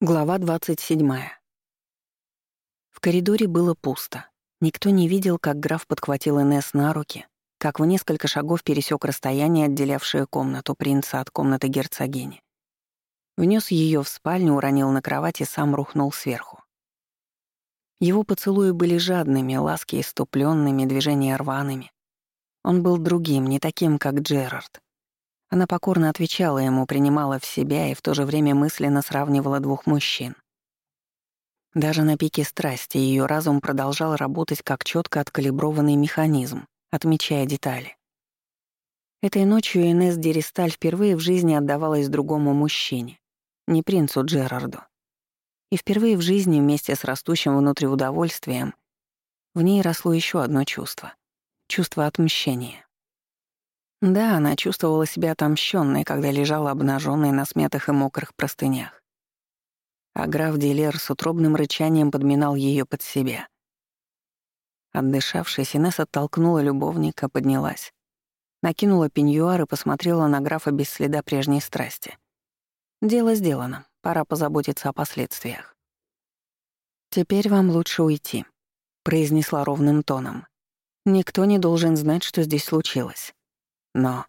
Глава 27. В коридоре было пусто. Никто не видел, как граф подхватил Инесс на руки, как в несколько шагов пересек расстояние, отделявшее комнату принца от комнаты герцогини. Внес ее в спальню, уронил на кровать и сам рухнул сверху. Его поцелуи были жадными, ласки иступленными, движения рваными. Он был другим, не таким, как Джерард. Она покорно отвечала ему, принимала в себя и в то же время мысленно сравнивала двух мужчин. Даже на пике страсти ее разум продолжал работать как четко откалиброванный механизм, отмечая детали. Этой ночью Инесс Деристаль впервые в жизни отдавалась другому мужчине, не принцу Джерарду. И впервые в жизни вместе с растущим внутри удовольствием в ней росло еще одно чувство — чувство отмщения. Да, она чувствовала себя отомщенной, когда лежала обнаженной на смятых и мокрых простынях. А граф Дилер с утробным рычанием подминал ее под себя. Отдышавшись, Инесса оттолкнула любовника, поднялась. Накинула пеньюар и посмотрела на графа без следа прежней страсти. Дело сделано, пора позаботиться о последствиях. «Теперь вам лучше уйти», — произнесла ровным тоном. «Никто не должен знать, что здесь случилось». Но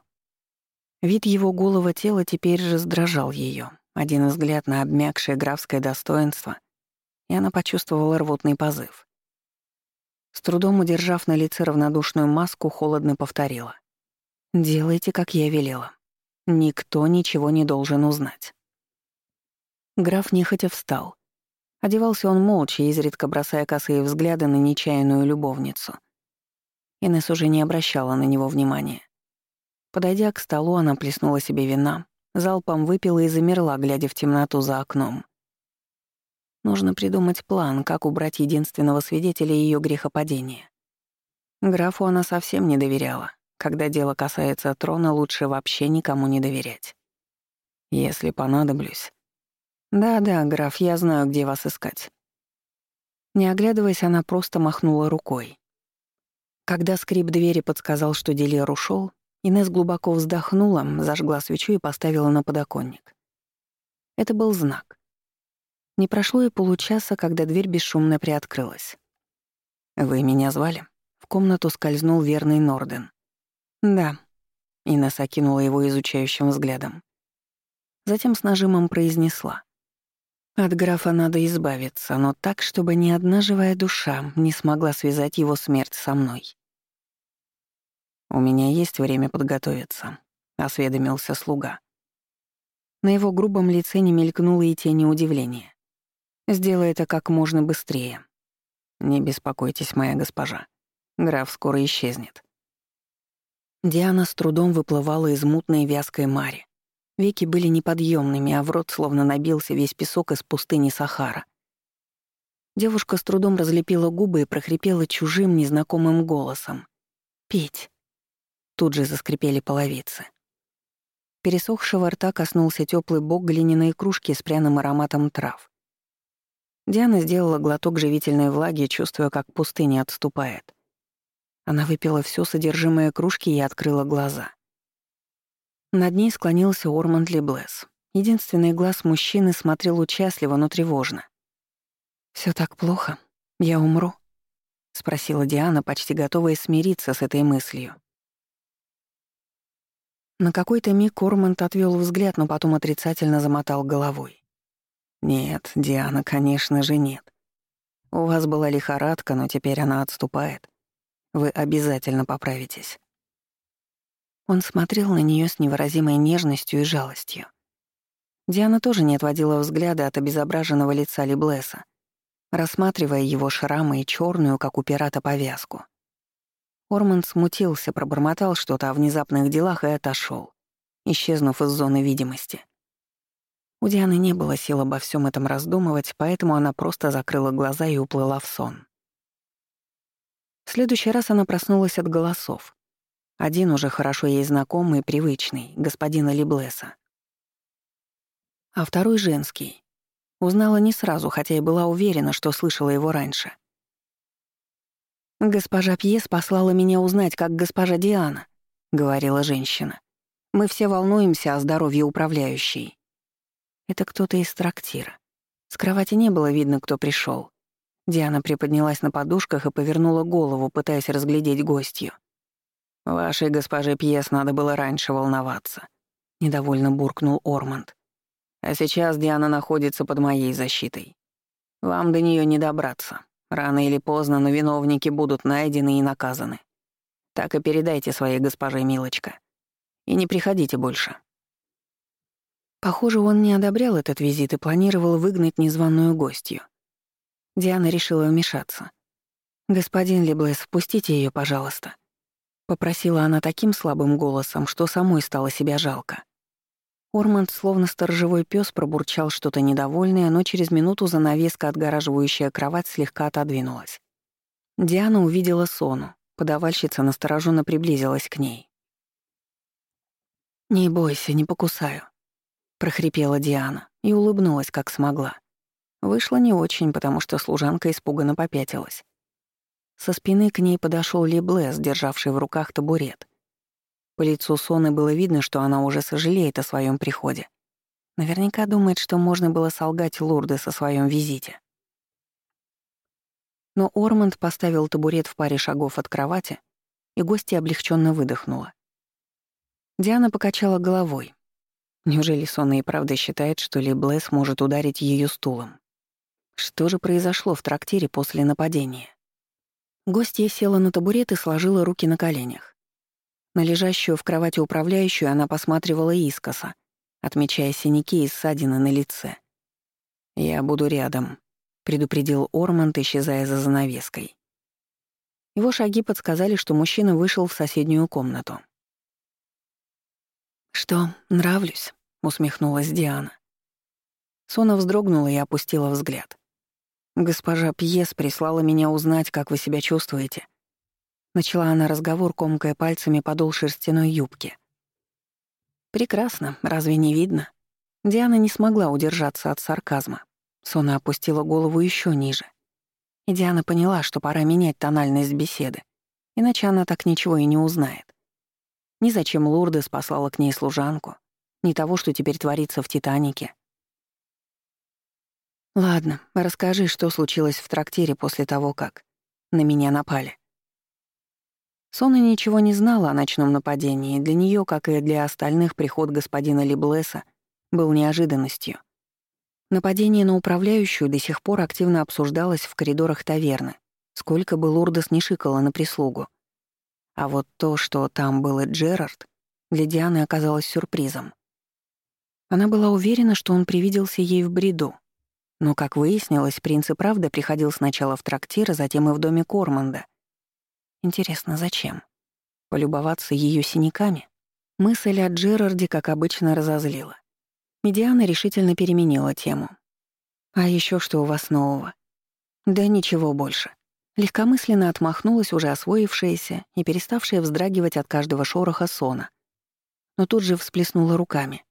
вид его голого тела теперь раздражал ее. Один взгляд на обмякшее графское достоинство, и она почувствовала рвотный позыв. С трудом удержав на лице равнодушную маску, холодно повторила. «Делайте, как я велела. Никто ничего не должен узнать». Граф нехотя встал. Одевался он молча, изредка бросая косые взгляды на нечаянную любовницу. Инесс уже не обращала на него внимания. Подойдя к столу, она плеснула себе вина, залпом выпила и замерла, глядя в темноту за окном. Нужно придумать план, как убрать единственного свидетеля ее грехопадения. Графу она совсем не доверяла. Когда дело касается трона, лучше вообще никому не доверять. Если понадоблюсь. Да-да, граф, я знаю, где вас искать. Не оглядываясь, она просто махнула рукой. Когда скрип двери подсказал, что Делер ушел, Инес глубоко вздохнула, зажгла свечу и поставила на подоконник. Это был знак. Не прошло и получаса, когда дверь бесшумно приоткрылась. «Вы меня звали?» В комнату скользнул верный Норден. «Да». Инесса окинула его изучающим взглядом. Затем с нажимом произнесла. «От графа надо избавиться, но так, чтобы ни одна живая душа не смогла связать его смерть со мной». «У меня есть время подготовиться», — осведомился слуга. На его грубом лице не мелькнуло и тени удивления. «Сделай это как можно быстрее. Не беспокойтесь, моя госпожа. Граф скоро исчезнет». Диана с трудом выплывала из мутной вязкой мари. Веки были неподъемными, а в рот словно набился весь песок из пустыни Сахара. Девушка с трудом разлепила губы и прохрипела чужим незнакомым голосом. «Петь». Тут же заскрипели половицы. Пересохшего рта коснулся теплый бок глиняной кружки с пряным ароматом трав. Диана сделала глоток живительной влаги, чувствуя, как пустыня отступает. Она выпила все содержимое кружки и открыла глаза. Над ней склонился Орманд Леблес. Единственный глаз мужчины смотрел участливо, но тревожно. Все так плохо? Я умру?» — спросила Диана, почти готовая смириться с этой мыслью. На какой-то миг Кормант отвел взгляд, но потом отрицательно замотал головой. «Нет, Диана, конечно же, нет. У вас была лихорадка, но теперь она отступает. Вы обязательно поправитесь». Он смотрел на нее с невыразимой нежностью и жалостью. Диана тоже не отводила взгляда от обезображенного лица Либлеса, рассматривая его шрамы и черную, как у пирата, повязку. Орманд смутился, пробормотал что-то о внезапных делах и отошел, исчезнув из зоны видимости. У Дианы не было сил обо всем этом раздумывать, поэтому она просто закрыла глаза и уплыла в сон. В следующий раз она проснулась от голосов. Один уже хорошо ей знакомый и привычный, господина Либлеса. А второй женский. Узнала не сразу, хотя и была уверена, что слышала его раньше. «Госпожа Пьес послала меня узнать, как госпожа Диана», — говорила женщина. «Мы все волнуемся о здоровье управляющей». Это кто-то из трактира. С кровати не было видно, кто пришел. Диана приподнялась на подушках и повернула голову, пытаясь разглядеть гостью. «Вашей госпоже Пьес надо было раньше волноваться», — недовольно буркнул Орманд. «А сейчас Диана находится под моей защитой. Вам до нее не добраться. Рано или поздно, но виновники будут найдены и наказаны. Так и передайте своей госпоже Милочка. И не приходите больше». Похоже, он не одобрял этот визит и планировал выгнать незваную гостью. Диана решила вмешаться. «Господин Леблес, впустите ее, пожалуйста», — попросила она таким слабым голосом, что самой стало себя жалко. Орманд, словно сторожевой пес, пробурчал что-то недовольное, но через минуту занавеска, отгораживающая кровать, слегка отодвинулась. Диана увидела Сону. Подавальщица настороженно приблизилась к ней. «Не бойся, не покусаю», — прохрипела Диана и улыбнулась, как смогла. Вышло не очень, потому что служанка испуганно попятилась. Со спины к ней подошел Леблес, державший в руках табурет. По лицу Соны было видно, что она уже сожалеет о своем приходе. Наверняка думает, что можно было солгать Лурде со своем визите. Но Орманд поставил табурет в паре шагов от кровати, и гостья облегченно выдохнула. Диана покачала головой. Неужели Сона и правда считает, что Леблес может ударить ее стулом? Что же произошло в трактире после нападения? Гостья села на табурет и сложила руки на коленях. На лежащую в кровати управляющую она посматривала искоса, отмечая синяки и ссадины на лице. «Я буду рядом», — предупредил Орманд, исчезая за занавеской. Его шаги подсказали, что мужчина вышел в соседнюю комнату. «Что, нравлюсь?» — усмехнулась Диана. Сона вздрогнула и опустила взгляд. «Госпожа Пьес прислала меня узнать, как вы себя чувствуете». Начала она разговор, комкая пальцами подол шерстяной юбки. «Прекрасно, разве не видно?» Диана не смогла удержаться от сарказма. Сона опустила голову еще ниже. И Диана поняла, что пора менять тональность беседы, иначе она так ничего и не узнает. Ни зачем Лурдес послала к ней служанку, ни того, что теперь творится в «Титанике», Ладно, расскажи, что случилось в трактире после того, как на меня напали. Сона ничего не знала о ночном нападении, для нее, как и для остальных, приход господина Либлеса был неожиданностью. Нападение на управляющую до сих пор активно обсуждалось в коридорах таверны, сколько бы Лурдес не шикала на прислугу. А вот то, что там был и Джерард, для Дианы оказалось сюрпризом. Она была уверена, что он привиделся ей в бреду, но, как выяснилось, принц и правда приходил сначала в трактир, а затем и в доме Корманда. Интересно, зачем? Полюбоваться ее синяками? Мысль о Джерарде, как обычно, разозлила. Медиана решительно переменила тему. «А еще что у вас нового?» «Да ничего больше». Легкомысленно отмахнулась уже освоившаяся и переставшая вздрагивать от каждого шороха сона. Но тут же всплеснула руками.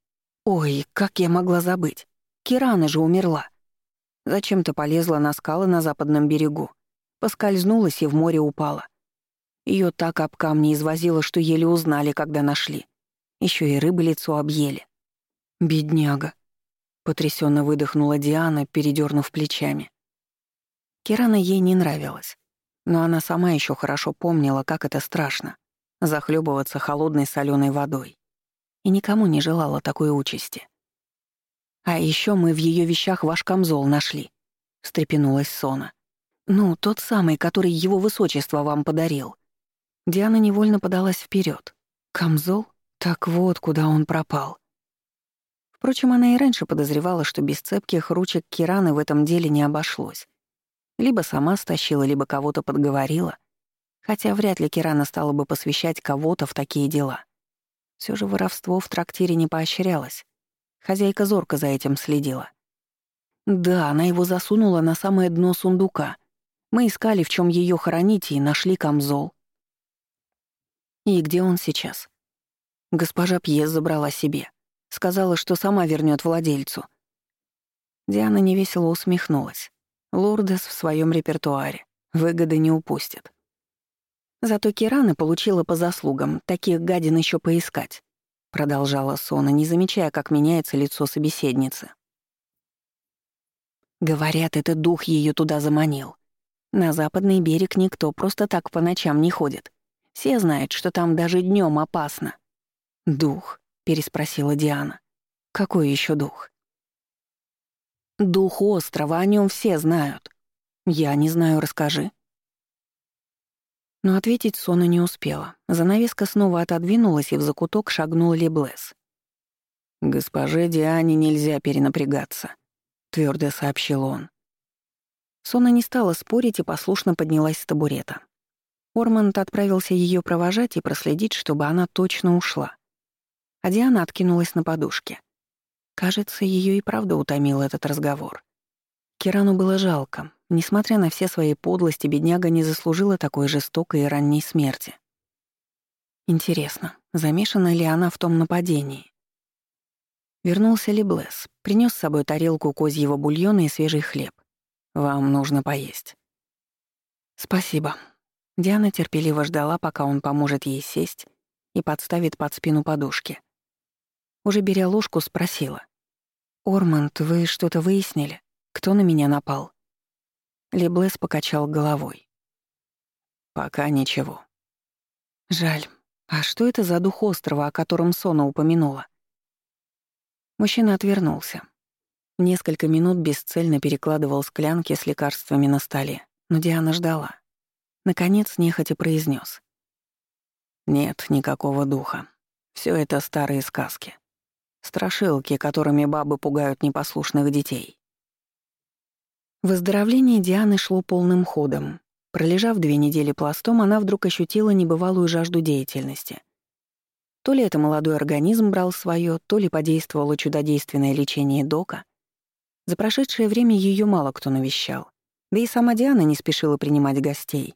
«Ой, как я могла забыть! Кирана же умерла!» Зачем-то полезла на скалы на западном берегу. Поскользнулась и в море упала. Ее так об камни извозило, что еле узнали, когда нашли. Еще и рыбы лицо объели. «Бедняга», — потрясенно выдохнула Диана, передернув плечами. Кирана ей не нравилась, но она сама еще хорошо помнила, как это страшно — захлебываться холодной соленой водой. И никому не желала такой участи. А еще мы в ее вещах ваш камзол нашли», — встрепенулась Сона. «Ну, тот самый, который его высочество вам подарил». Диана невольно подалась вперед. «Камзол? Так вот, куда он пропал». Впрочем, она и раньше подозревала, что без цепких ручек Кираны в этом деле не обошлось. Либо сама стащила, либо кого-то подговорила. Хотя вряд ли Кирана стала бы посвящать кого-то в такие дела. Все же воровство в трактире не поощрялось. Хозяйка зорко за этим следила. Да, она его засунула на самое дно сундука. Мы искали, в чем ее хоронить, и нашли камзол. И где он сейчас? Госпожа Пьес забрала себе. Сказала, что сама вернет владельцу. Диана невесело усмехнулась. Лурдес в своем репертуаре. Выгоды не упустит. Зато Кирана получила по заслугам, таких гадин еще поискать. — продолжала Сона, не замечая, как меняется лицо собеседницы. Говорят, это дух ее туда заманил. На западный берег никто просто так по ночам не ходит. Все знают, что там даже днем опасно. «Дух?» — переспросила Диана. «Какой еще дух?» «Дух острова, о нем все знают. Я не знаю, расскажи». Но ответить Сона не успела. Занавеска снова отодвинулась, и в закуток шагнул Леблес. «Госпоже Диане нельзя перенапрягаться», — твердо сообщил он. Сона не стала спорить и послушно поднялась с табурета. Орманд отправился ее провожать и проследить, чтобы она точно ушла. А Диана откинулась на подушке. Кажется, ее и правда утомил этот разговор. Кирану было жалко. Несмотря на все свои подлости, бедняга не заслужила такой жестокой и ранней смерти. Интересно, замешана ли она в том нападении? Вернулся ли Блесс, принес с собой тарелку козьего бульона и свежий хлеб. «Вам нужно поесть». «Спасибо». Диана терпеливо ждала, пока он поможет ей сесть и подставит под спину подушки. Уже беря ложку, спросила. «Орманд, вы что-то выяснили? Кто на меня напал?» Леблес покачал головой. «Пока ничего». «Жаль. А что это за дух острова, о котором Сона упомянула?» Мужчина отвернулся. Несколько минут бесцельно перекладывал склянки с лекарствами на столе, но Диана ждала. Наконец, нехотя произнес: «Нет никакого духа. Все это старые сказки. Страшилки, которыми бабы пугают непослушных детей. Выздоровление Дианы шло полным ходом. Пролежав две недели пластом, она вдруг ощутила небывалую жажду деятельности. То ли это молодой организм брал свое, то ли подействовало чудодейственное лечение Дока. За прошедшее время ее мало кто навещал. Да и сама Диана не спешила принимать гостей.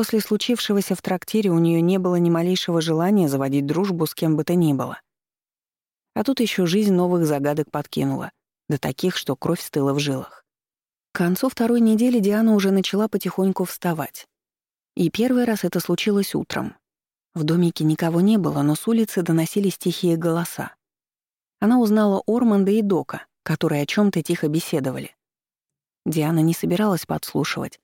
После случившегося в трактире у нее не было ни малейшего желания заводить дружбу с кем бы то ни было. А тут еще жизнь новых загадок подкинула, до таких, что кровь стыла в жилах. К концу второй недели Диана уже начала потихоньку вставать. И первый раз это случилось утром. В домике никого не было, но с улицы доносились тихие голоса. Она узнала Орманда и Дока, которые о чем то тихо беседовали. Диана не собиралась подслушивать,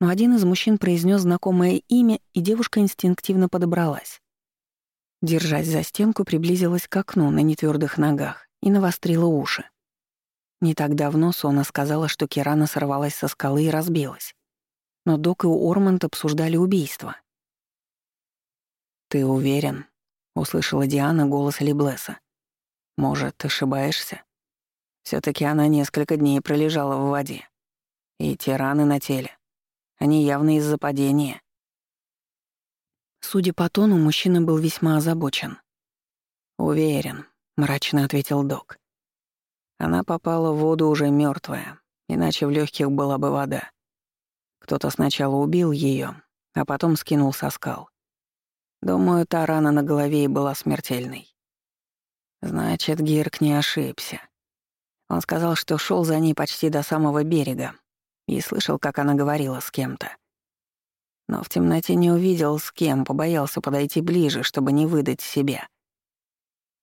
но один из мужчин произнес знакомое имя, и девушка инстинктивно подобралась. Держась за стенку, приблизилась к окну на нетвердых ногах и навострила уши. Не так давно Сона сказала, что Кирана сорвалась со скалы и разбилась. Но Док и Орманд обсуждали убийство. «Ты уверен?» — услышала Диана голос Либлеса. «Может, ошибаешься? все таки она несколько дней пролежала в воде. И те раны на теле. Они явно из-за падения». Судя по тону, мужчина был весьма озабочен. «Уверен», — мрачно ответил док. Она попала в воду уже мертвая, иначе в легких была бы вода. Кто-то сначала убил ее, а потом скинул со скал. Думаю, та рана на голове и была смертельной. Значит, Гирк не ошибся. Он сказал, что шел за ней почти до самого берега и слышал, как она говорила с кем-то. Но в темноте не увидел, с кем, побоялся подойти ближе, чтобы не выдать себя.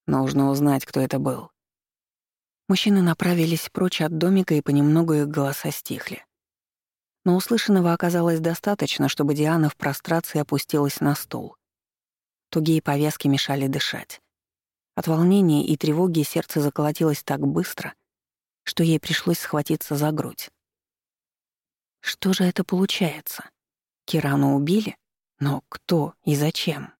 Нужно узнать, кто это был. Мужчины направились прочь от домика, и понемногу их голоса стихли. Но услышанного оказалось достаточно, чтобы Диана в прострации опустилась на стул. Тугие повязки мешали дышать. От волнения и тревоги сердце заколотилось так быстро, что ей пришлось схватиться за грудь. Что же это получается? Кирану убили? Но кто и зачем?